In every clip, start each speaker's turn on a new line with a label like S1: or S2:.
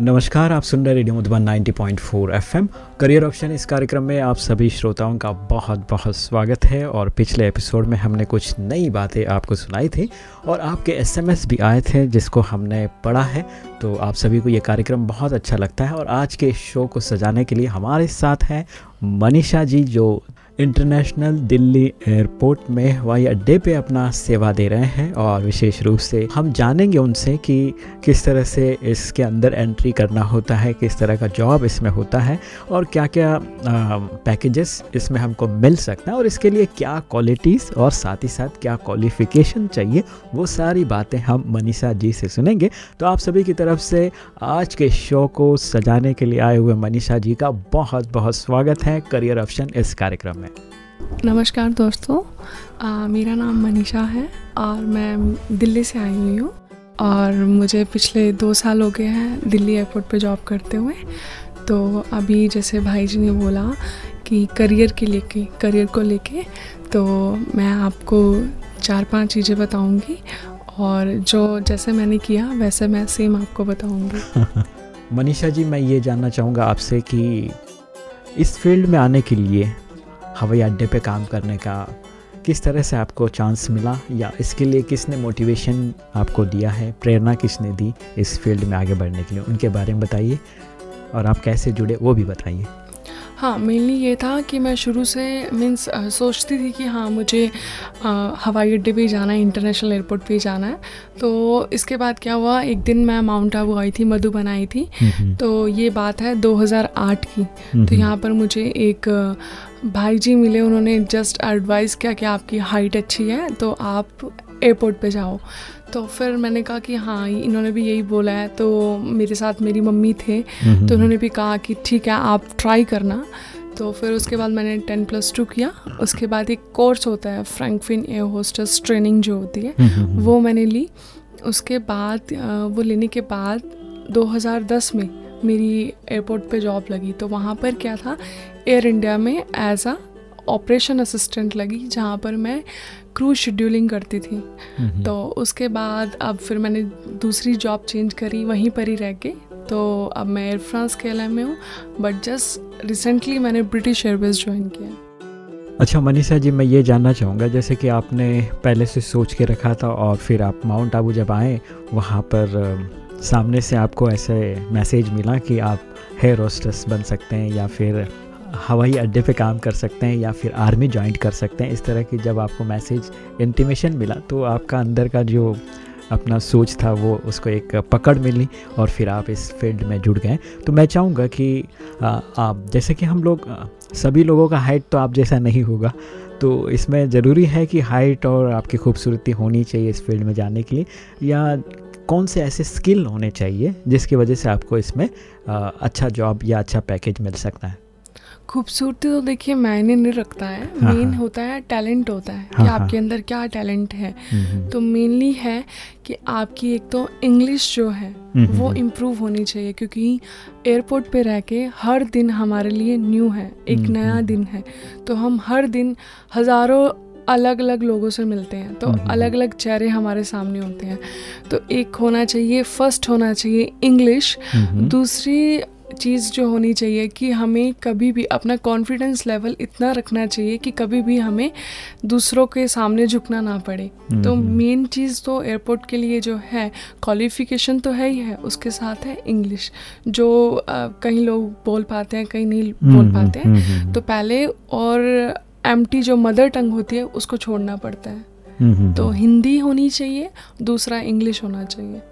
S1: नमस्कार, आप सुन रहे radio Madhuban 90.4 FM career option इस कार्यक्रम में आप सभी श्रोताओं का बहुत बहुत स्वागत है और पिछले एपिसोड में हमने कुछ नई बातें आपको सुनाई थी और आपके एसएमएस भी आए थे जिसको हमने पढ़ा है। तो आप सभी को ये कार्यक्रम बहुत अच्छा लगता है और आज के शो को सजाने के लिए हमारे साथ हैं मनीषा जी, जो इंटरनेशनल दिल्ली एयरपोर्ट में हवाई अड्डे पे अपना सेवा दे रहे हैं और विशेष रूप से हम जानेंगे उनसे कि किस तरह से इसके अंदर एंट्री करना होता है, किस तरह का जॉब इसमें होता है और क्या क्या पैकेजेस इसमें हमको मिल सकता है और इसके लिए क्या क्वालिटीज़ और साथ ही साथ क्या क्वालिफ़िकेशन चाहिए, वो सारी बातें हम मनीषा जी से सुनेंगे। तो आप सभी की तरफ़ से आज के शो को सजाने के लिए आए हुए मनीषा जी का बहुत बहुत स्वागत है। करियर ऑप्शन इस कार्यक्रम में।
S2: में। नमस्कार दोस्तों आ, मेरा नाम मनीषा है और मैं दिल्ली से आई हुई हूँ और मुझे पिछले दो साल हो गए हैं दिल्ली एयरपोर्ट पे जॉब करते हुए। तो अभी जैसे भाई जी ने बोला कि करियर के लेके करियर को लेके तो मैं आपको चार पाँच चीज़ें बताऊँगी और जो जैसे मैंने किया वैसे मैं सेम आपको बताऊँगी।
S1: मनीषा जी मैं ये जानना चाहूँगा आपसे कि इस फ़ील्ड में आने के लिए हवाई अड्डे पे काम करने का, किस तरह से आपको चांस मिला या इसके लिए किसने मोटिवेशन आपको दिया है, प्रेरणा किसने दी इस फ़ील्ड में आगे बढ़ने के लिए, उनके बारे में बताइए और आप कैसे जुड़े वो भी बताइए।
S2: हाँ मेनली ये था कि मैं शुरू से मीन्स सोचती थी कि हाँ मुझे हवाई अड्डे पे जाना है इंटरनेशनल एयरपोर्ट पे जाना है। तो इसके बाद क्या हुआ एक दिन मैं माउंट आबू आई थी मधु बनाई थी। तो ये बात है 2008 की। तो यहाँ पर मुझे एक भाई जी मिले उन्होंने जस्ट एडवाइस किया कि आपकी हाइट अच्छी है तो आप एयरपोर्ट पे जाओ। तो फिर मैंने कहा कि हाँ इन्होंने भी यही बोला है। तो मेरे साथ मेरी मम्मी थे। तो उन्होंने भी कहा कि ठीक है आप ट्राई करना। तो फिर उसके बाद मैंने टेन प्लस टू किया। उसके बाद एक कोर्स होता है फ्रैंकफिन एयर होस्टस ट्रेनिंग जो होती है वो मैंने ली। उसके बाद वो लेने के बाद 2010 में मेरी एयरपोर्ट पे जॉब लगी। तो वहाँ पर क्या था? एयर इंडिया में एज आ ऑपरेशन असिस्टेंट लगी जहाँ पर मैं क्रूज शेड्यूलिंग करती थी। तो उसके बाद अब फिर मैंने दूसरी जॉब चेंज करी वहीं पर ही रह के। तो अब मैं एयर फ्रांस के एल में हूँ बट जस्ट रिसेंटली मैंने ब्रिटिश एयरवेज ज्वाइन किया।
S1: अच्छा मनीषा जी मैं ये जानना चाहूँगा जैसे कि आपने पहले से सोच के रखा था और फिर आप माउंट आबू जब आए वहाँ पर सामने से आपको ऐसे मैसेज मिला कि आप हेयर होस्टेस बन सकते हैं या फिर हवाई अड्डे पे काम कर सकते हैं या फिर आर्मी ज्वाइन कर सकते हैं। इस तरह की जब आपको मैसेज इंटीमेशन मिला तो आपका अंदर का जो अपना सोच था, वो उसको एक पकड़ मिली और फिर आप इस फ़ील्ड में जुड़ गए। तो मैं चाहूँगा कि आप, जैसे कि हम लोग सभी लोगों का हाइट तो आप जैसा नहीं होगा तो इसमें ज़रूरी है कि हाइट और आपकी खूबसूरती होनी चाहिए इस फ़ील्ड में जाने के लिए, या कौन से ऐसे स्किल होने चाहिए, जिसकी वजह से आपको इसमें अच्छा जॉब या अच्छा पैकेज मिल सकता है।
S2: खूबसूरती तो देखिए मायने नहीं रखता है। हाँ, मेन हाँ, होता है टैलेंट होता है हाँ, कि हाँ। आपके अंदर क्या टैलेंट है। हम्म, हम्म। तो मेनली है कि आपकी एक तो इंग्लिश जो है हम्म, वो इम्प्रूव होनी चाहिए क्योंकि एयरपोर्ट पे रह के हर दिन हमारे लिए न्यू है एक नया दिन है। तो हम हर दिन हज़ारों अलग अलग लोगों से मिलते हैं तो अलग अलग चेहरे हमारे सामने होते हैं। तो एक होना चाहिए फ़र्स्ट होना चाहिए इंग्लिश दूसरी चीज़ जो होनी चाहिए कि हमें कभी भी अपना कॉन्फिडेंस लेवल इतना रखना चाहिए कि कभी भी हमें दूसरों के सामने झुकना ना पड़े। तो मेन हम्म। चीज़ तो एयरपोर्ट के लिए जो है क्वालिफिकेशन तो है ही है उसके साथ है इंग्लिश जो कहीं लोग बोल पाते हैं कहीं नहीं बोल हम्म, पाते हैं। हम्म, तो पहले और एमटी जो मदर टंग होती है उसको छोड़ना पड़ता है। तो हिंदी होनी चाहिए दूसरा इंग्लिश होना चाहिए।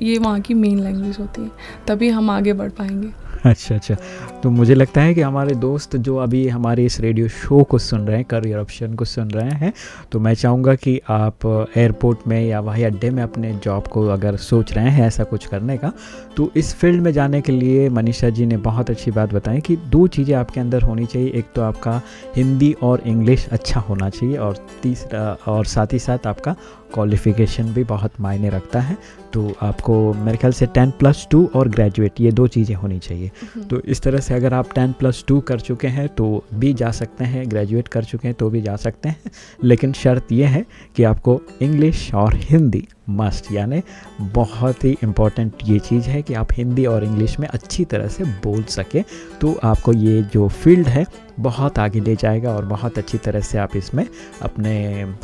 S2: ये वहाँ की मेन लैंग्वेज होती है तभी हम आगे बढ़ पाएँगे।
S1: अच्छा अच्छा। तो मुझे लगता है कि हमारे दोस्त जो अभी हमारे इस रेडियो शो को सुन रहे हैं करियर ऑप्शन को सुन रहे हैं तो मैं चाहूँगा कि आप एयरपोर्ट में या वही अड्डे में अपने जॉब को अगर सोच रहे हैं ऐसा कुछ करने का तो इस फ़ील्ड में जाने के लिए मनीषा जी ने बहुत अच्छी बात बताई कि दो चीज़ें आपके अंदर होनी चाहिए। एक तो आपका हिंदी और इंग्लिश अच्छा होना चाहिए और तीसरा और साथ ही साथ आपका क्वालिफिकेशन भी बहुत मायने रखता है। तो आपको मेरे ख्याल से टेन प्लस टू और ग्रेजुएट ये दो चीज़ें होनी चाहिए।
S2: हम्म।
S1: तो इस तरह से अगर आप टेन प्लस टू कर चुके हैं तो भी जा सकते हैं ग्रेजुएट कर चुके हैं तो भी जा सकते हैं। लेकिन शर्त यह है कि आपको इंग्लिश और हिंदी मस्ट यानी बहुत ही इंपॉर्टेंट ये चीज़ है कि आप हिंदी और इंग्लिश में अच्छी तरह से बोल सकें तो आपको ये जो फ़ील्ड है बहुत आगे ले जाएगा और बहुत अच्छी तरह से आप इसमें अपने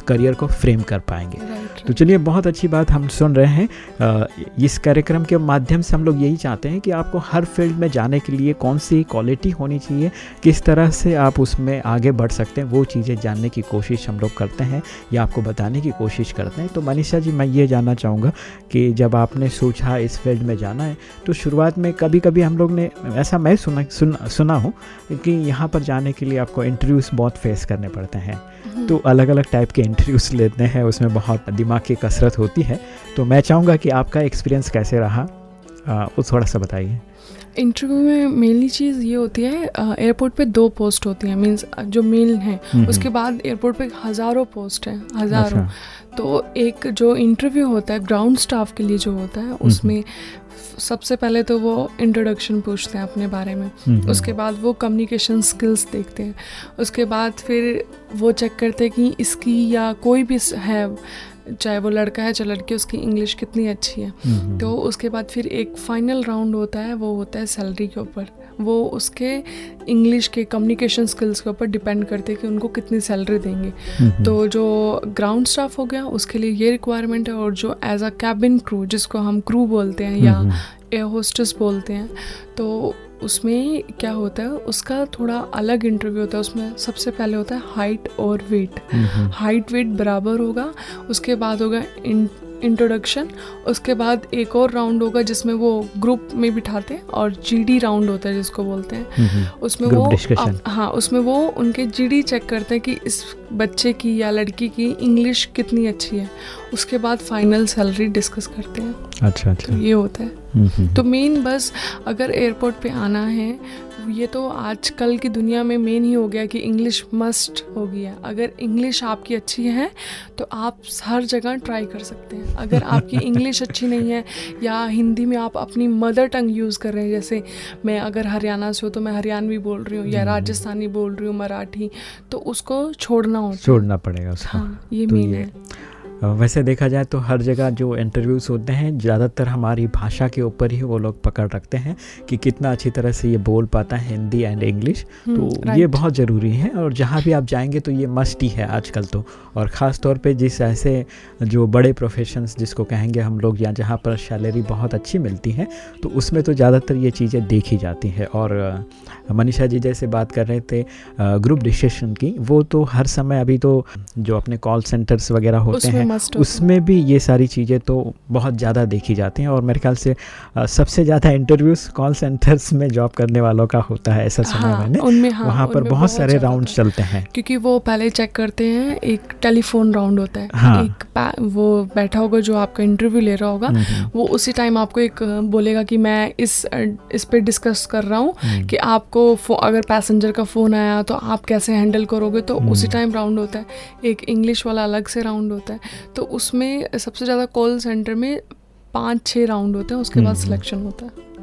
S1: करियर को फ्रेम कर पाएँगे।
S2: राइट
S1: तो चलिए बहुत अच्छी बात हम सुन रहे हैं। इस कार्यक्रम के माध्यम से हम लोग यही चाहते हैं कि आपको हर फ़ील्ड में जाने के लिए कौन सी क्वालिटी होनी चाहिए किस तरह से आप उसमें आगे बढ़ सकते हैं वो चीज़ें जानने की कोशिश हम लोग करते हैं या आपको बताने की कोशिश करते हैं। तो मनीषा जी मैं ये जानना चाहूँगा कि जब आपने सोचा इस फ़ील्ड में जाना है तो शुरुआत में कभी कभी हम लोग ने ऐसा मैं सुना सुन, सुना हूँ कि यहाँ पर जाने के लिए आपको इंटरव्यूज़ बहुत फेस करने पड़ते हैं।
S2: हम्म।
S1: तो अलग अलग टाइप के इंटरव्यूज़ लेते हैं उसमें बहुत दिमाग की कसरत होती है। तो मैं चाहूँगा कि आपका एक्सपीरियंस कैसे रहा? वो थोड़ा सा बताइए।
S2: इंटरव्यू में मेनली चीज़ ये होती है एयरपोर्ट पे दो पोस्ट होती हैं मींस जो मेल हैं
S1: हम्म,
S2: उसके बाद एयरपोर्ट पे हज़ारों पोस्ट हैं हज़ारों।
S1: अच्छा,
S2: तो एक जो इंटरव्यू होता है ग्राउंड स्टाफ के लिए जो होता है उसमें सबसे पहले तो वो इंट्रोडक्शन पूछते हैं अपने बारे में।
S1: हम्म,
S2: उसके बाद वो कम्युनिकेशन स्किल्स देखते हैं। उसके बाद फिर वो चेक करते हैं कि इसकी या कोई भी है चाहे वो लड़का है चाहे लड़की उसकी इंग्लिश कितनी अच्छी है। तो उसके बाद फिर एक फाइनल राउंड होता है वो होता है सैलरी के ऊपर। वो उसके इंग्लिश के कम्युनिकेशन स्किल्स के ऊपर डिपेंड करते हैं कि उनको कितनी सैलरी देंगे। तो जो ग्राउंड स्टाफ हो गया उसके लिए ये रिक्वायरमेंट है और जो एज अ कैबिन क्रू जिसको हम क्रू बोलते हैं या एयर होस्टेस बोलते हैं तो उसमें क्या होता है उसका थोड़ा अलग इंटरव्यू होता है उसमें सबसे पहले होता है हाइट और वेट हाइट वेट बराबर होगा उसके बाद होगा इंट्रोडक्शन उसके बाद एक और राउंड होगा जिसमें वो ग्रुप में बिठाते हैं और जीडी राउंड होता है जिसको बोलते हैं. उसमें वो. अ- हाँ उसमें वो उनके जीडी चेक करते हैं कि इस बच्चे की या लड़की की इंग्लिश कितनी अच्छी है। उसके बाद फाइनल सैलरी डिस्कस करते हैं।
S1: अच्छा अच्छा।
S2: तो ये होता है।
S1: हम्म, हम्म,
S2: तो मेन बस अगर एयरपोर्ट पे आना है ये तो आजकल की दुनिया में मेन ही हो गया कि इंग्लिश मस्ट हो गया अगर इंग्लिश आपकी अच्छी है तो आप हर जगह ट्राई कर सकते हैं। अगर आपकी इंग्लिश अच्छी नहीं है या हिंदी में आप अपनी मदर टंग यूज़ कर रहे हैं जैसे मैं अगर हरियाणा से हूँ तो मैं हरियाणवी बोल रही हूँ या
S1: हम्म।
S2: राजस्थानी बोल रही हूँ मराठी तो उसको छोड़ना होता
S1: छोड़ना पड़ेगा उसको।
S2: हाँ ये
S1: तो
S2: मेन
S1: ये
S2: है।
S1: वैसे देखा जाए तो हर जगह जो इंटरव्यूज़ होते हैं ज़्यादातर हमारी भाषा के ऊपर ही वो लोग पकड़ रखते हैं कि कितना अच्छी तरह से ये बोल पाता है हिंदी एंड इंग्लिश
S2: हम्म,
S1: तो ये बहुत ज़रूरी है और जहाँ भी आप जाएँगे तो ये मस्ट ही है आजकल तो। और ख़ास तौर पे जिस ऐसे जो बड़े प्रोफेशंस जिसको कहेंगे हम लोग या जहाँ पर सैलरी बहुत अच्छी मिलती है तो उसमें तो ज़्यादातर ये चीज़ें देखी जाती हैं। और मनीषा जी जैसे बात कर रहे थे ग्रुप डिस्कशन की वो तो हर समय अभी तो जो अपने कॉल सेंटर्स वगैरह होते हैं उसमें भी ये सारी चीज़ें तो बहुत ज़्यादा देखी जाती हैं और मेरे ख्याल से सबसे ज़्यादा इंटरव्यूज़ कॉल सेंटर्स में जॉब करने वालों का होता है ऐसा सुना है मैंने।
S2: उनमें हाँ
S1: वहाँ पर बहुत सारे राउंड चलते हैं।
S2: क्योंकि वो पहले चेक करते हैं एक टेलीफोन राउंड होता है।
S1: हाँ।
S2: एक वो बैठा होगा जो आपका इंटरव्यू ले रहा होगा
S1: हम्म, हम्म,
S2: वो उसी टाइम आपको एक बोलेगा कि मैं इस इस पे डिस्कस कर रहा हूँ
S1: हम्म,
S2: कि आपको अगर पैसेंजर का फ़ोन आया तो आप कैसे हैंडल करोगे? तो उसी। टाइम राउंड होता है। एक इंग्लिश वाला अलग से राउंड होता है। तो उसमें सबसे ज़्यादा कॉल सेंटर में पाँच छः राउंड होते हैं उसके बाद
S1: हम्म।
S2: सिलेक्शन होता है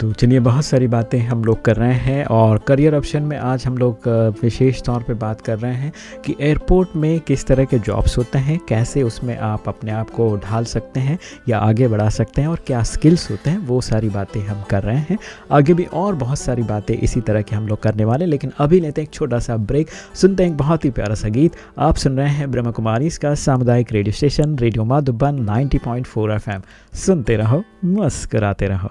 S1: तो चलिए बहुत सारी बातें हम लोग कर रहे हैं और करियर ऑप्शन में आज हम लोग विशेष तौर पे बात कर रहे हैं कि एयरपोर्ट में किस तरह के जॉब्स होते हैं, कैसे उसमें आप अपने आप को ढाल सकते हैं या आगे बढ़ा सकते हैं और क्या स्किल्स होते हैं, वो सारी बातें हम कर रहे हैं। आगे भी और बहुत सारी बातें इसी तरह की हम लोग करने वाले लेकिन अभी लेते हैं एक छोटा सा ब्रेक सुनते हैं एक बहुत ही प्यारा सा गीत। आप सुन रहे हैं ब्रह्म कुमारी, इसका सामुदायिक radio station radio Madhuban 90.4 FM सुनते रहो, मुस्कुराते रहो।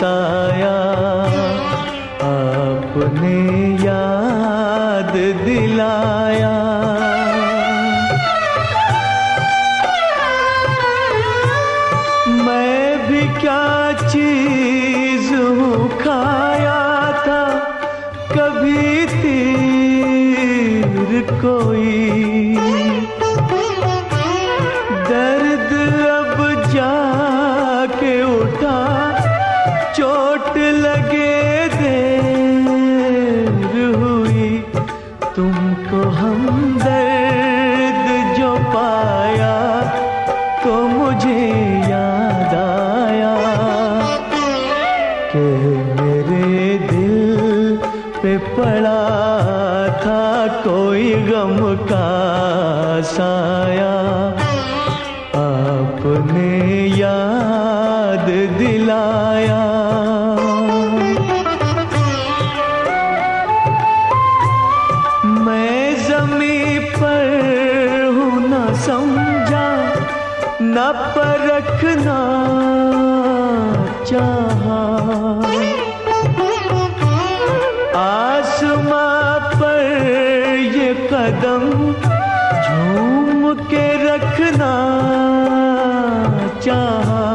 S3: साया। आपने याद दिलाया। मैं भी क्या चीज़ हूँ खाया था। कभी तीर कोई पड़ा था कोई गम का साया। आपने याद दिलाया। मैं जमी पर हूँ, न समझा, न परखना चाहा। आसमां कदम झूम के रखना चाहा।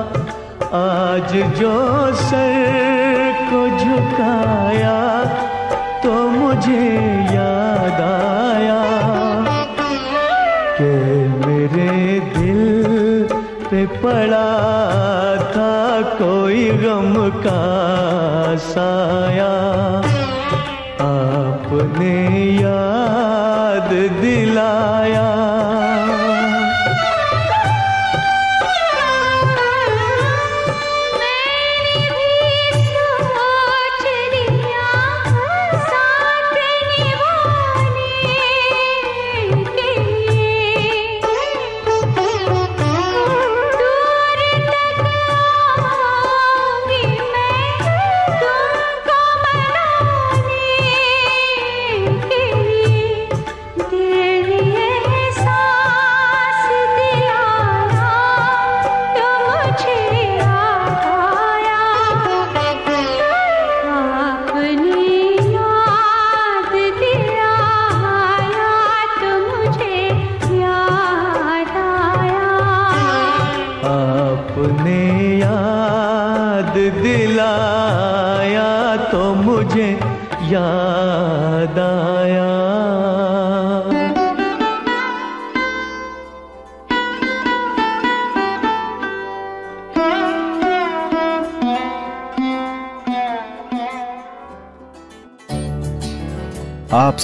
S3: आज जो सर को झुकाया तो मुझे याद आया कि मेरे दिल पे पड़ा था कोई गम का साया। आपने याद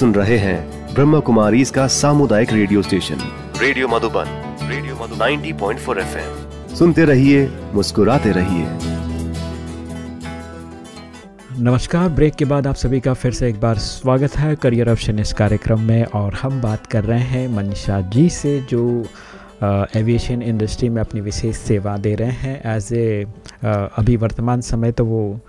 S4: सुन रहे हैं ब्रह्म कुमारी इसका सामुदायिक radio station. Radio Madhuban radio Madhuban. 90.4 FM. सुनते रहिए, मुस्कुराते रहिए।
S1: नमस्कार, ब्रेक के बाद आप सभी का फिर से एक बार स्वागत है करियर ऑप्शन इस कार्यक्रम में और हम बात कर रहे हैं मनीषा जी से, जो एविएशन इंडस्ट्री में अपनी विशेष सेवा दे रहे हैं। एज ए अभी वर्तमान समय तो वो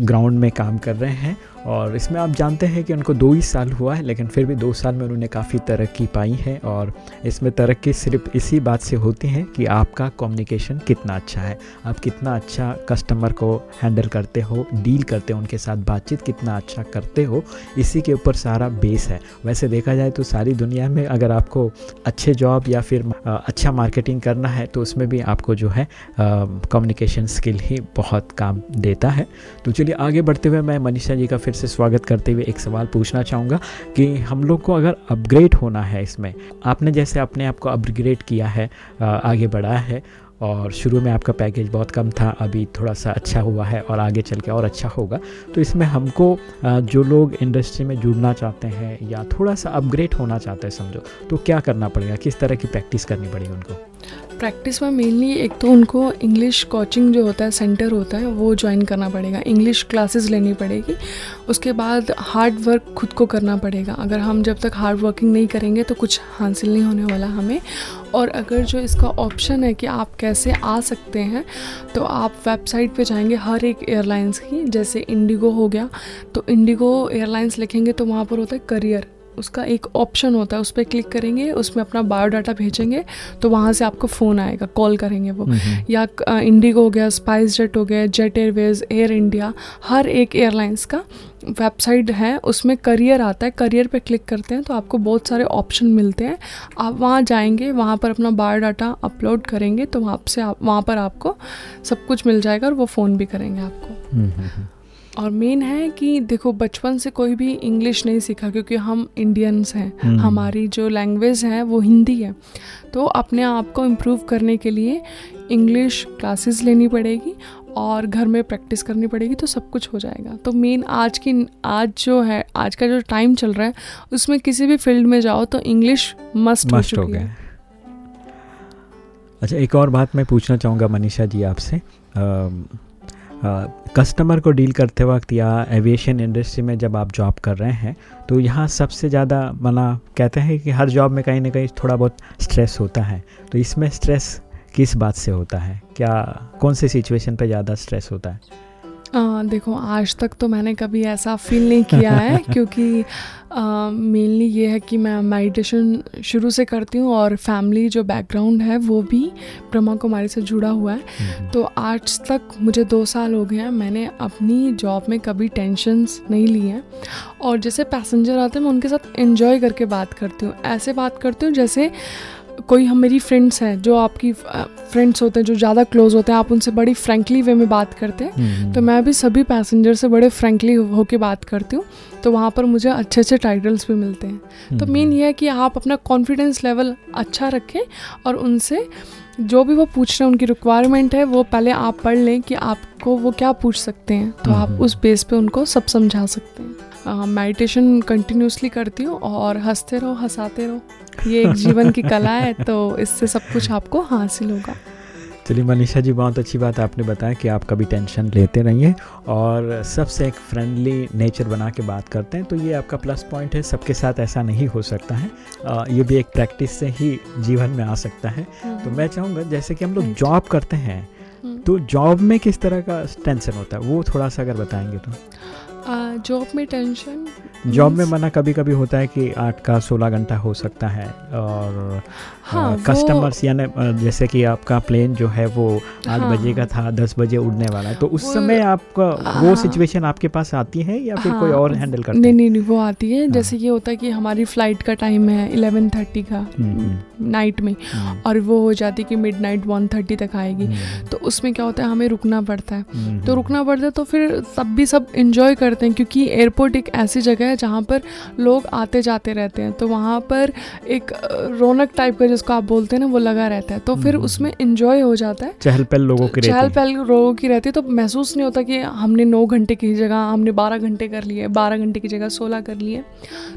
S1: ग्राउंड में काम कर रहे हैं और इसमें आप जानते हैं कि उनको दो ही साल हुआ है, लेकिन फिर भी दो साल में उन्होंने काफ़ी तरक्की पाई है और इसमें तरक्की सिर्फ़ इसी बात से होती है कि आपका कम्युनिकेशन कितना अच्छा है। आप कितना अच्छा कस्टमर को हैंडल करते हो डील करते हो, उनके साथ बातचीत कितना अच्छा करते हो, इसी के ऊपर सारा बेस है। वैसे देखा जाए तो सारी दुनिया में अगर आपको अच्छे जॉब या फिर अच्छा मार्केटिंग करना है तो उसमें भी आपको जो है कम्युनिकेशन स्किल ही बहुत काम देता है। तो चलिए आगे बढ़ते हुए मैं मनीषा जी का फिर से स्वागत करते हुए एक सवाल पूछना चाहूँगा कि हम लोग को अगर अपग्रेड होना है इसमें, आपने जैसे अपने आप को अपग्रेड किया है आगे बढ़ाया है और शुरू में आपका पैकेज बहुत कम था, अभी थोड़ा सा अच्छा हुआ है और आगे चल के और अच्छा होगा तो इसमें हमको जो लोग इंडस्ट्री में जुड़ना चाहते हैं या थोड़ा सा अपग्रेड होना चाहते हैं समझो तो क्या करना पड़ेगा? किस तरह की प्रैक्टिस करनी पड़ेगी उनको?
S2: प्रैक्टिस में मेनली एक तो उनको इंग्लिश कोचिंग जो होता है सेंटर होता है, वो ज्वाइन करना पड़ेगा। इंग्लिश क्लासेस लेनी पड़ेगी। उसके बाद हार्ड वर्क खुद को करना पड़ेगा। अगर हम जब तक हार्ड वर्किंग नहीं करेंगे तो कुछ हासिल नहीं होने वाला हमें। और अगर जो इसका ऑप्शन है कि आप कैसे आ सकते हैं तो आप वेबसाइट पे जाएँगे हर एक एयरलाइंस की। जैसे इंडिगो हो गया तो इंडिगो एयरलाइंस लिखेंगे तो वहाँ पर होता है करियर उसका एक ऑप्शन होता है उस पर क्लिक करेंगे उसमें अपना बायोडाटा भेजेंगे तो वहाँ से आपको फ़ोन आएगा कॉल करेंगे वो। या इंडिगो हो गया स्पाइस जेट हो गया जेट एयरवेज एयर इंडिया हर एक एयरलाइंस का वेबसाइट है उसमें करियर आता है करियर पे क्लिक करते हैं तो आपको बहुत सारे ऑप्शन मिलते हैं। आप वहाँ जाएँगे वहाँ पर अपना बायोडाटा अपलोड करेंगे तो वहाँ से आप वहाँ पर आपको सब कुछ मिल जाएगा और वो फ़ोन भी करेंगे आपको। और मेन है कि देखो बचपन से कोई भी इंग्लिश नहीं सीखा क्योंकि हम इंडियंस हैं।
S1: हम्म।
S2: हमारी जो लैंग्वेज है वो हिंदी है। तो अपने आप को इम्प्रूव करने के लिए इंग्लिश क्लासेस लेनी पड़ेगी और घर में प्रैक्टिस करनी पड़ेगी तो सब कुछ हो जाएगा। तो मेन आज की आज जो है आज का जो टाइम चल रहा है उसमें किसी भी फ़ील्ड में जाओ तो इंग्लिश मस्ट हो
S1: मस्ट हो गया। अच्छा एक और बात मैं पूछना चाहूँगा मनीषा जी आपसे। कस्टमर को डील करते वक्त या एविएशन इंडस्ट्री में जब आप जॉब कर रहे हैं तो यहाँ सबसे ज़्यादा मना कहते हैं कि हर जॉब में कहीं ना कहीं थोड़ा बहुत स्ट्रेस होता है। तो इसमें स्ट्रेस किस बात से होता है? क्या, कौन से सिचुएशन पे ज़्यादा स्ट्रेस होता है?
S2: आ, देखो आज तक तो मैंने कभी ऐसा फील नहीं किया है क्योंकि मेनली ये है कि मैं मेडिटेशन शुरू से करती हूँ और फैमिली जो बैकग्राउंड है वो भी ब्रह्मा कुमारी से जुड़ा हुआ है। तो आज तक मुझे दो साल हो गए हैं मैंने अपनी जॉब में कभी टेंशन्स नहीं ली हैं। और जैसे पैसेंजर आते हैं मैं उनके साथ एंजॉय करके बात करती हूँ। ऐसे बात करती हूँ जैसे कोई हम मेरी फ्रेंड्स हैं जो आपकी फ्रेंड्स होते हैं जो ज़्यादा क्लोज होते हैं आप उनसे बड़ी फ्रेंकली वे में बात करते हैं। तो मैं भी सभी पैसेंजर से बड़े फ्रेंकली होके बात करती हूँ तो वहाँ पर मुझे अच्छे अच्छे टाइटल्स भी मिलते हैं। तो मेन ये है कि आप अपना कॉन्फिडेंस लेवल अच्छा रखें और उनसे जो भी वो पूछ रहे हैं उनकी रिक्वायरमेंट है वो पहले आप पढ़ लें कि आपको वो क्या पूछ सकते हैं। तो आप उस बेस पे उनको सब समझा सकते हैं। मेडिटेशन कंटिन्यूसली करती हूँ और हँसते रहो हंसाते रहो। ये एक जीवन की कला है तो इससे सब कुछ आपको हासिल होगा।
S1: चलिए मनीषा जी बहुत अच्छी बात आपने बताया कि आप कभी टेंशन लेते रहिए और सबसे एक फ्रेंडली नेचर बना के बात करते हैं तो ये आपका प्लस पॉइंट है। सबके साथ ऐसा नहीं हो सकता है। आ, ये भी एक प्रैक्टिस से ही जीवन में आ सकता है। तो मैं चाहूँगा जैसे कि हम लोग जॉब करते हैं तो जॉब में किस तरह का टेंशन होता है? वो थोड़ा सा अगर बताएँगे तो।
S2: जॉब में टेंशन
S1: जॉब में मना कभी कभी होता है कि आठ का सोलह घंटा हो सकता है और हाँ, कस्टमर्स यानी जैसे कि आपका प्लेन जो है वो आठ हाँ, बजे का था दस बजे उड़ने वाला है तो उस समय आपका वो हाँ, सिचुएशन आपके पास आती है या फिर हाँ, कोई और हैंडल करता
S2: नहीं नहीं नहीं वो आती है। हाँ, जैसे ये होता है कि हमारी फ़्लाइट का टाइम है इलेवन थर्टी का नाइट में और वो हो जाती है कि मिड नाइट वन थर्टी तक आएगी। तो उसमें क्या होता है हमें रुकना पड़ता है। तो रुकना पड़ता है तो फिर सब भी सब इंजॉय करते हैं क्योंकि एयरपोर्ट एक ऐसी जगह है जहाँ पर लोग आते जाते रहते हैं। तो वहाँ पर एक रौनक टाइप का जिसको आप बोलते हैं ना वो लगा रहता है। तो फिर उसमें इंजॉय हो जाता है।
S1: चहल पहल लोगों की
S2: चहल पहल लोगों की रहती है। तो महसूस नहीं होता कि हमने नौ घंटे की जगह हमने बारह घंटे कर लिए बारह घंटे की जगह सोलह कर लिए।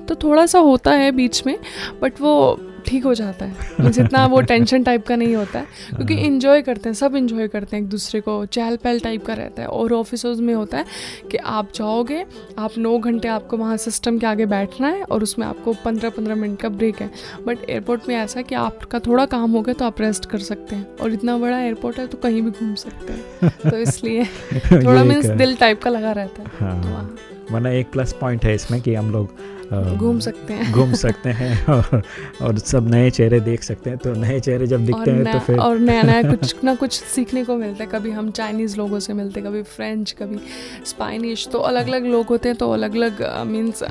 S2: तो थोड़ा सा होता है बीच में बट वो ठीक हो जाता है। जितना वो टेंशन टाइप का नहीं होता है क्योंकि इन्जॉय करते हैं सब इन्जॉय करते हैं एक दूसरे को। चहल पहल टाइप का रहता है। और ऑफ़िस में होता है कि आप जाओगे आप नौ घंटे आपको वहाँ सिस्टम के आगे बैठना है और उसमें आपको पंद्रह पंद्रह मिनट का ब्रेक है। बट एयरपोर्ट में ऐसा है कि आपका थोड़ा काम हो गया तो आप रेस्ट कर सकते हैं। और इतना बड़ा एयरपोर्ट है तो कहीं भी घूम सकते हैं। तो इसलिए थोड़ा मीन्स दिल टाइप का लगा रहता है। हाँ,
S1: तो वरना एक प्लस पॉइंट है इसमें कि हम लोग
S2: घूम सकते हैं।
S1: घूम सकते हैं और और सब नए चेहरे देख सकते हैं। तो नए चेहरे जब दिखते हैं तो फिर
S2: और नया नया कुछ ना कुछ सीखने को मिलता है। कभी हम चाइनीज़ लोगों से मिलते हैं कभी फ्रेंच कभी स्पाइनिश तो अलग अलग लोग होते हैं तो अलग अलग मीन्स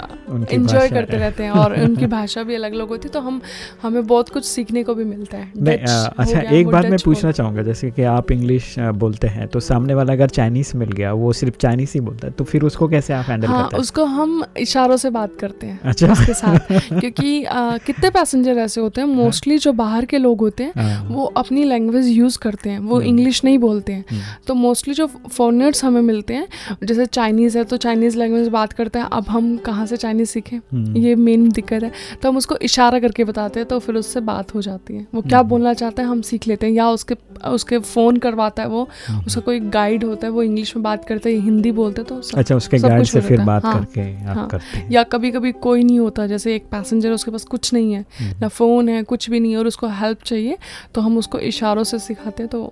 S2: इंजॉय करते रहते हैं और उनकी भाषा भी अलग अलग होती है तो हम हमें बहुत कुछ सीखने को भी मिलता है।
S1: अच्छा एक बात मैं पूछना चाहूँगा जैसे कि आप इंग्लिश बोलते हैं तो सामने वाला अगर चाइनीज़ मिल गया वो सिर्फ़ चाइनीज़ ही बोलता है तो फिर उसको कैसे आप हैंडल हाँ, करते हैं?
S2: उसको हम इशारों से बात करते हैं
S1: अच्छा।
S2: उसके साथ। क्योंकि आ, कितने पैसेंजर ऐसे होते हैं मोस्टली हाँ। जो बाहर के लोग होते हैं हाँ। वो अपनी लैंग्वेज यूज़ करते हैं वो इंग्लिश हम्म। नहीं बोलते हैं। तो मोस्टली जो फॉरनर्स हमें मिलते हैं जैसे चाइनीज़ है तो चाइनीज़ लैंग्वेज बात करते हैं अब हम कहाँ से चाइनीज़ सीखें। ये मेन दिक्कत है। तो हम उसको इशारा करके बताते हैं तो फिर उससे बात हो जाती है। वो क्या बोलना चाहता है हम सीख लेते हैं या उसके उसके फ़ोन करवाता है वो उसका कोई गाइड होता है वो इंग्लिश में बात करते हैं हिंदी बोलते हैं तो
S1: अच्छा उसके गाइड से फिर बात हाँ, करके आप हाँ, करते
S2: हैं। या कभी कभी कोई नहीं होता जैसे एक पैसेंजर उसके पास कुछ नहीं है हम्म। ना फ़ोन है कुछ भी नहीं है और उसको हेल्प चाहिए तो हम उसको इशारों से सिखाते हैं तो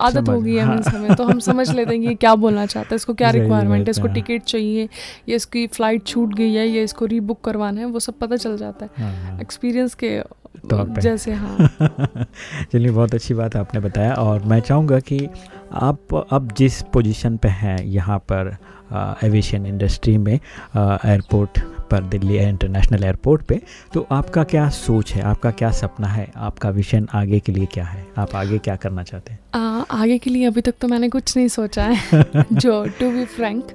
S2: आदत हो गई है हाँ। हमें तो हम समझ लेते हैं कि क्या बोलना चाहता है इसको क्या रिक्वायरमेंट है इसको टिकट चाहिए या इसकी फ़्लाइट छूट गई है या इसको रीबुक करवाना है वो सब पता चल जाता है एक्सपीरियंस हाँ, हाँ। के तौर पे जैसे हाँ
S1: चलिए बहुत अच्छी बात आपने बताया और मैं चाहूँगा कि आप अब जिस पोजीशन पे हैं यहाँ पर एविएशन इंडस्ट्री में एयरपोर्ट पर दिल्ली इंटरनेशनल एयरपोर्ट पे। तो आपका क्या सोच है? आपका क्या सपना है? आपका विजन आगे के लिए क्या है? आप आगे क्या करना चाहते हैं?
S2: आ, आगे के लिए अभी तक तो मैंने कुछ नहीं सोचा है जो टू बी फ्रैंक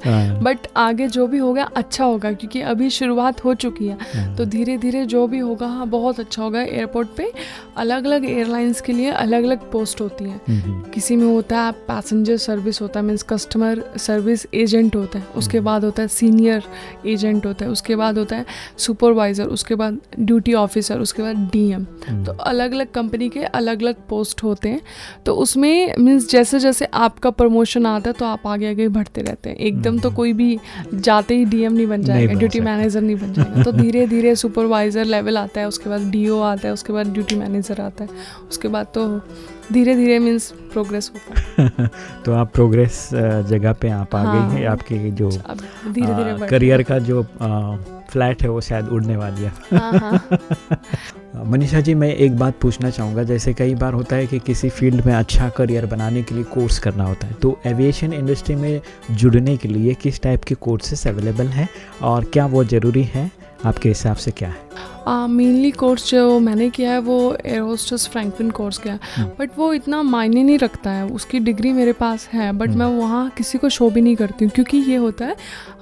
S2: बट आगे जो भी होगा अच्छा होगा क्योंकि अभी शुरुआत हो चुकी है। हाँ। तो धीरे धीरे जो भी होगा हाँ बहुत अच्छा होगा। एयरपोर्ट पे अलग अलग एयरलाइंस के लिए अलग अलग पोस्ट होती हैं। किसी में होता है पैसेंजर सर्विस होता है मीन्स कस्टमर सर्विस एजेंट होता है। उसके। बाद होता है सीनियर एजेंट होता है। उसके बाद होता है सुपरवाइज़र उसके बाद ड्यूटी ऑफिसर उसके बाद डीएम तो अलग अलग कंपनी के अलग अलग पोस्ट होते हैं। तो उसमें मीन्स जैसे जैसे आपका प्रमोशन आता है तो आप आगे आगे बढ़ते रहते हैं। एकदम तो कोई भी जाते ही डीएम नहीं बन जाएगा ड्यूटी मैनेजर नहीं बन जाएगा। तो धीरे धीरे सुपरवाइज़र लेवल आता है उसके बाद डीओ आता है उसके बाद ड्यूटी मैनेजर आता है। उसके बाद तो धीरे धीरे मीन्स प्रोग्रेस होता है।
S1: तो आप प्रोग्रेस जगह पे आप आ गई हैं हाँ। आपके जो धीरे धीरे करियर का जो फ्लैट है वो शायद उड़ने वाली है। हाँ, हाँ। मनीषा जी मैं एक बात पूछना चाहूँगा। जैसे कई बार होता है कि किसी फ़ील्ड में अच्छा करियर बनाने के लिए कोर्स करना होता है तो एविएशन इंडस्ट्री में जुड़ने के लिए किस टाइप के कोर्सेस अवेलेबल हैं और क्या वो ज़रूरी है? आपके हिसाब से क्या है?
S2: मेनली कोर्स जो मैंने किया है वो एयर होस्टेस फ्रैंकलिन कोर्स किया है बट हम्म। वो इतना मायने नहीं रखता है। उसकी डिग्री मेरे पास है बट मैं हम्म। वहाँ किसी को शो भी नहीं करती हूँ क्योंकि ये होता है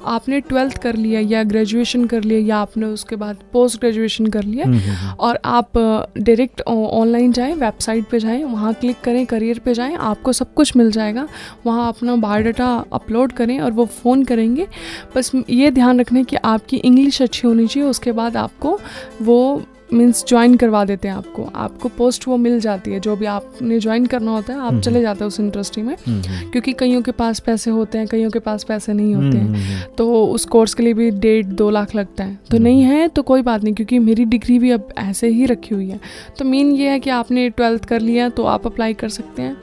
S2: आपने ट्वेल्थ कर लिया या ग्रेजुएशन कर लिया या आपने उसके बाद पोस्ट ग्रेजुएशन कर लिया हम्म, और आप डायरेक्ट ऑनलाइन जाएँ वेबसाइट पे जाएँ वहाँ क्लिक करें करियर पे जाएँ आपको सब कुछ मिल जाएगा। वहाँ अपना बायोडाटा अपलोड करें और वो फ़ोन करेंगे। बस ये ध्यान रखने कि आपकी इंग्लिश अच्छी होनी चाहिए उसके बाद आपको वो मीन्स ज्वाइन करवा देते हैं आपको। आपको पोस्ट वो मिल जाती है जो भी आपने ज्वाइन करना होता है आप हम्म। चले जाते हैं उस इंडस्ट्री में हम्म, हम्म। क्योंकि कईयों के पास पैसे होते हैं कईयों के पास पैसे नहीं होते हैं। तो उस कोर्स के लिए भी डेढ़ दो लाख लगता है। तो नहीं है तो कोई बात नहीं क्योंकि मेरी डिग्री भी अब ऐसे ही रखी हुई है। तो मेन ये है कि आपने ट्वेल्थ कर लिया तो आप अप्लाई कर सकते हैं।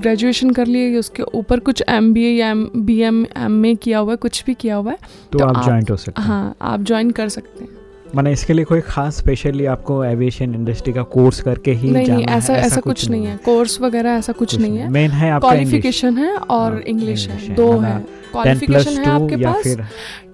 S2: ग्रेजुएशन कर लिए उसके ऊपर कुछ एम बी ए या बी एम एम ए किया हुआ है कुछ भी किया हुआ है
S1: तो, तो आप ज्वाइन हो सकते
S2: हैं। हाँ आप ज्वाइन कर सकते हैं।
S1: मैंने इसके लिए कोई खास स्पेशली आपको एविएशन इंडस्ट्री का कोर्स करके ही
S2: नहीं, जाना नहीं ऐसा है, ऐसा, ऐसा कुछ, नहीं है। कोर्स वगैरह ऐसा कुछ, कुछ नहीं है।
S1: मेन है आपका
S2: क्वालिफिकेशन है और इंग्लिश हाँ, है। दो है। क्वालिफिकेशन है आपके पास।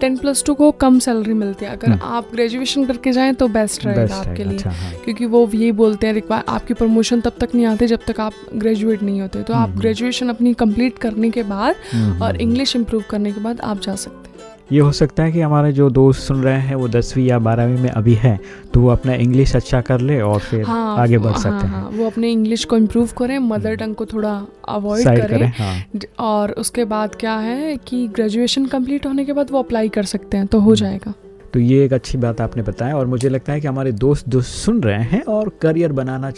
S2: टेन प्लस टू को कम सैलरी मिलती है। अगर हम्म। आप ग्रेजुएशन करके जाएँ तो बेस्ट रहेगा आपके लिए। अच्छा, हाँ। क्योंकि वो यही बोलते हैं आपकी प्रमोशन तब तक नहीं आते जब तक आप ग्रेजुएट नहीं होते। तो आप ग्रेजुएशन हम्म, हम्म। अपनी कंप्लीट करने के बाद और इंग्लिश इम्प्रूव करने के बाद आप जा सकते हैं।
S1: ये हो सकता है कि हमारे जो दोस्त सुन रहे हैं वो दसवीं या बारहवीं में अभी है तो वो अपना इंग्लिश अच्छा कर ले और फिर हाँ, आगे बढ़ सकते हाँ, हैं हाँ,
S2: वो अपने इंग्लिश को इम्प्रूव करें मदर हम्म। टंग को थोड़ा अवॉइड करें, करें हाँ. और उसके बाद क्या है कि ग्रेजुएशन कंप्लीट होने के बाद वो अप्लाई कर सकते हैं तो हो हम्म। जाएगा
S1: तो ये एक अच्छी बात आपने बताया और मुझे लगता है कि हमारे दोस्त जो सुन रहे हैं और करियर बनाना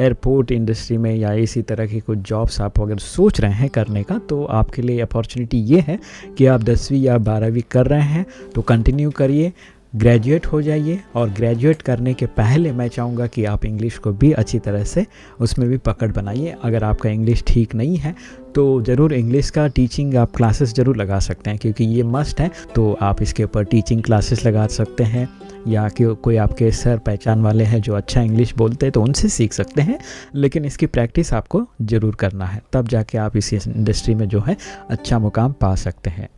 S1: एयरपोर्ट इंडस्ट्री में या इसी तरह की कुछ जॉब्स आप अगर सोच रहे हैं करने का तो आपके लिए अपॉर्चुनिटी ये है कि आप दसवीं या बारहवीं कर रहे हैं तो कंटिन्यू करिए। ग्रेजुएट हो जाइए और ग्रेजुएट करने के पहले मैं चाहूँगा कि आप इंग्लिश को भी अच्छी तरह से उसमें भी पकड़ बनाइए। अगर आपका इंग्लिश ठीक नहीं है तो ज़रूर इंग्लिश का टीचिंग आप क्लासेस ज़रूर लगा सकते हैं, क्योंकि ये मस्ट है। तो आप इसके ऊपर टीचिंग क्लासेस लगा सकते हैं, या कि कोई आपके सर पहचान वाले हैं जो अच्छा इंग्लिश बोलते हैं तो उनसे सीख सकते हैं। लेकिन इसकी प्रैक्टिस आपको ज़रूर करना है, तब जाके आप इस इंडस्ट्री में जो है अच्छा मुकाम पा सकते हैं।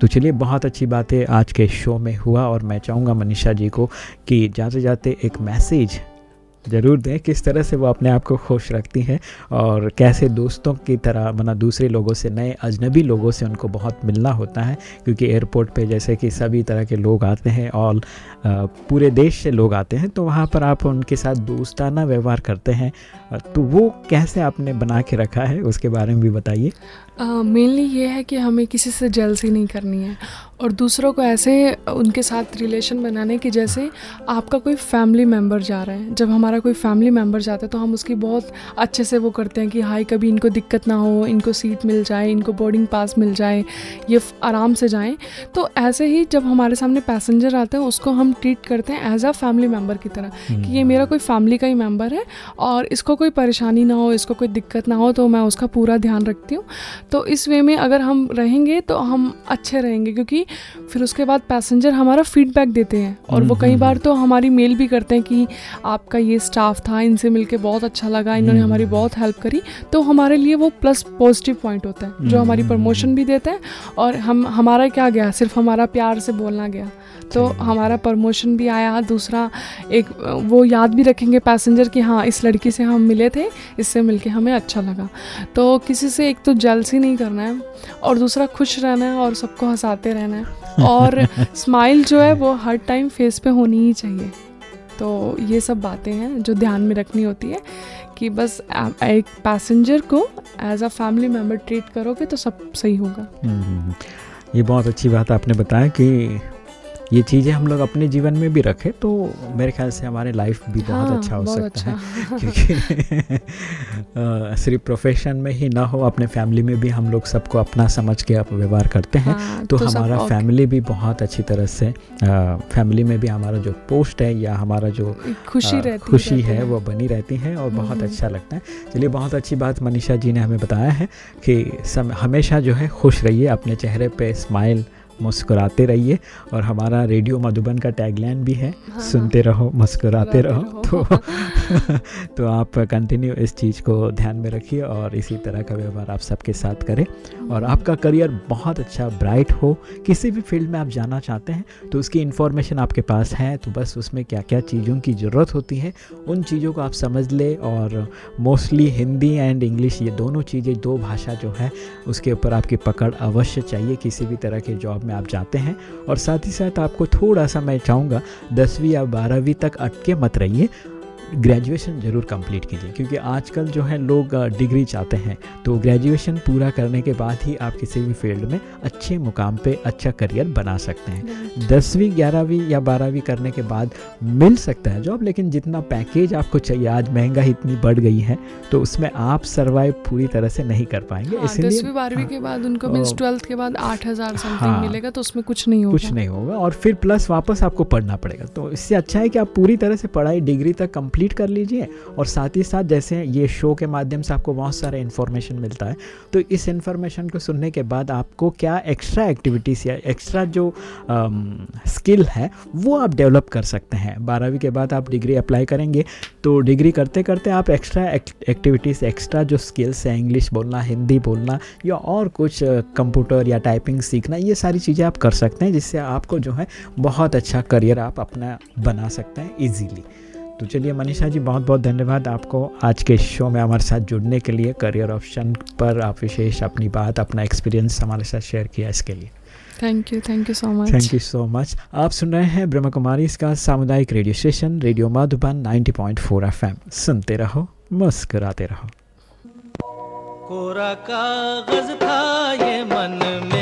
S1: तो चलिए, बहुत अच्छी बातें आज के शो में हुआ और मैं चाहूँगा मनीषा जी को कि जाते जाते एक मैसेज ज़रूर दें किस तरह से वो अपने आप को खुश रखती हैं और कैसे दोस्तों की तरह मना दूसरे लोगों से, नए अजनबी लोगों से उनको बहुत मिलना होता है। क्योंकि एयरपोर्ट पे जैसे कि सभी तरह के लोग आते हैं और पूरे देश से लोग आते हैं तो वहाँ पर आप उनके साथ दोस्ताना व्यवहार करते हैं। तो वो कैसे आपने बना के रखा है, उसके बारे में भी बताइए।
S2: मेनली uh, ये है कि हमें किसी से जलसी नहीं करनी है और दूसरों को ऐसे उनके साथ रिलेशन बनाने की जैसे आपका कोई फैमिली मेंबर जा रहा है। जब हमारा हमारा कोई फैमिली मेंबर जाता है तो हम उसकी बहुत अच्छे से वो करते हैं कि हाई कभी इनको दिक्कत ना हो इनको सीट मिल जाए इनको बोर्डिंग पास मिल जाए ये आराम से जाएँ। तो ऐसे ही जब हमारे सामने पैसेंजर आते हैं उसको हम ट्रीट करते हैं एज अ फैमिली मेंबर की तरह कि ये मेरा कोई फैमिली का ही मेंबर है और इसको कोई परेशानी ना हो इसको कोई दिक्कत ना हो तो मैं उसका पूरा ध्यान रखती हूँ। तो इस वे में अगर हम रहेंगे तो हम अच्छे रहेंगे क्योंकि फिर उसके बाद पैसेंजर हमारा फीडबैक देते हैं और वो कई बार तो हमारी मेल भी करते हैं कि आपका ये स्टाफ था इनसे मिलके बहुत अच्छा लगा इन्होंने हमारी बहुत हेल्प करी। तो हमारे लिए वो प्लस पॉजिटिव पॉइंट होता है जो हमारी प्रमोशन भी देते हैं और हम हमारा क्या गया सिर्फ़ हमारा प्यार से बोलना गया। तो हमारा प्रमोशन भी आया दूसरा एक वो याद भी रखेंगे पैसेंजर कि हाँ इस लड़की से हम मिले थे इससे मिलके हमें अच्छा लगा। तो किसी से एक तो जलसी नहीं करना है। और दूसरा खुश रहना है और सबको हंसाते रहना है। और स्माइल जो है वो हर टाइम फेस पे होनी ही चाहिए। तो ये सब बातें हैं जो ध्यान में रखनी होती है कि बस एक पैसेंजर को as a family member treat करोगे तो सब सही होगा। हम्म, हम्म, हम्म।
S1: ये बहुत अच्छी बात आपने बताया कि ये चीज़ें हम लोग अपने जीवन में भी रखें तो मेरे ख्याल से हमारे लाइफ भी बहुत हाँ, अच्छा हो बहुत सकता अच्छा। है क्योंकि सिर्फ़ प्रोफेशन में ही ना हो अपने फैमिली में भी हम लोग सबको अपना समझ के आप व्यवहार करते हैं हाँ, तो, तो हमारा फैमिली भी बहुत अच्छी तरह से आ, फैमिली में भी हमारा जो पोस्ट है या हमारा जो
S2: खुशी आ, रहती
S1: खुशी है वो बनी रहती है और बहुत हम्म। अच्छा लगता है चलिए बहुत अच्छी बात मनीषा जी ने हमें बताया है कि हमेशा जो है खुश रहिए अपने चेहरे पे स्माइल मुस्कुराते रहिए और हमारा रेडियो मधुबन का टैगलाइन भी है हाँ, सुनते रहो मुस्कुराते रहो, रहो। तो तो आप कंटिन्यू इस चीज़ को ध्यान में रखिए और इसी तरह का व्यवहार आप सबके साथ करें। और आपका करियर बहुत अच्छा ब्राइट हो किसी भी फ़ील्ड में आप जाना चाहते हैं तो उसकी इन्फॉर्मेशन आपके पास है तो बस उसमें क्या क्या चीज़ों की ज़रूरत होती है उन चीज़ों को आप समझ ले और मोस्टली हिंदी एंड इंग्लिश ये दोनों चीज़ें दो भाषा जो है उसके ऊपर आपकी पकड़ अवश्य चाहिए किसी भी तरह के जॉब में आप जाते हैं और साथ ही साथ आपको थोड़ा सा मैं चाहूँगा दसवीं या बारहवीं तक अटके मत रहिए। ग्रेजुएशन ज़रूर कंप्लीट कीजिए क्योंकि आजकल जो है लोग डिग्री चाहते हैं। तो ग्रेजुएशन पूरा करने के बाद ही आप किसी भी फ़ील्ड में अच्छे मुकाम पे अच्छा करियर बना सकते हैं। दसवीं ग्यारहवीं या बारहवीं करने के बाद मिल सकता है जॉब लेकिन जितना पैकेज आपको चाहिए आज महँगाई इतनी बढ़ गई है तो उसमें आप सर्वाइव पूरी तरह से नहीं कर पाएँगे।
S2: हाँ, इसलिए बारहवीं हाँ, के बाद उनको मीन ट्वेल्थ के बाद आठ हज़ार हाँ, मिलेगा तो उसमें कुछ नहीं होगा।
S1: कुछ नहीं होगा और फिर प्लस वापस आपको पढ़ना पड़ेगा। तो इससे अच्छा है कि आप पूरी तरह से पढ़ाई डिग्री तक कंप्लीट कंप्लीट कर लीजिए और साथ ही साथ जैसे ये शो के माध्यम से आपको बहुत सारा इन्फॉर्मेशन मिलता है तो इस इन्फॉर्मेशन को सुनने के बाद आपको क्या एक्स्ट्रा एक्टिविटीज़ या एक्स्ट्रा जो स्किल है, वो आप डेवलप कर सकते हैं। बारहवीं के बाद आप डिग्री अप्लाई करेंगे तो डिग्री करते करते आप एक्स्ट्रा एक्टिविटीज़ एक्स्ट्रा जो स्किल्स हैं इंग्लिश बोलना हिंदी बोलना, या और कुछ कंप्यूटर या टाइपिंग सीखना, ये सारी चीज़ें आप कर सकते हैं, जिससे आपको जो है बहुत अच्छा करियर आप अपना बना सकते हैं ईजीली तो चलिए मनीषा जी बहुत बहुत धन्यवाद आपको आज के शो में हमारे साथ जुड़ने के लिए करियर ऑप्शन पर आप विशेष अपनी बात अपना एक्सपीरियंस हमारे साथ शेयर किया इसके लिए।
S2: Thank you thank you so much
S1: thank you so much आप सुन रहे हैं ब्रह्म कुमारी इसका सामुदायिक radio station radio Madhuban 90.4 FM सुनते रहो मुस्कुराते रहो। कोरा कागज़ था ये मन मेरा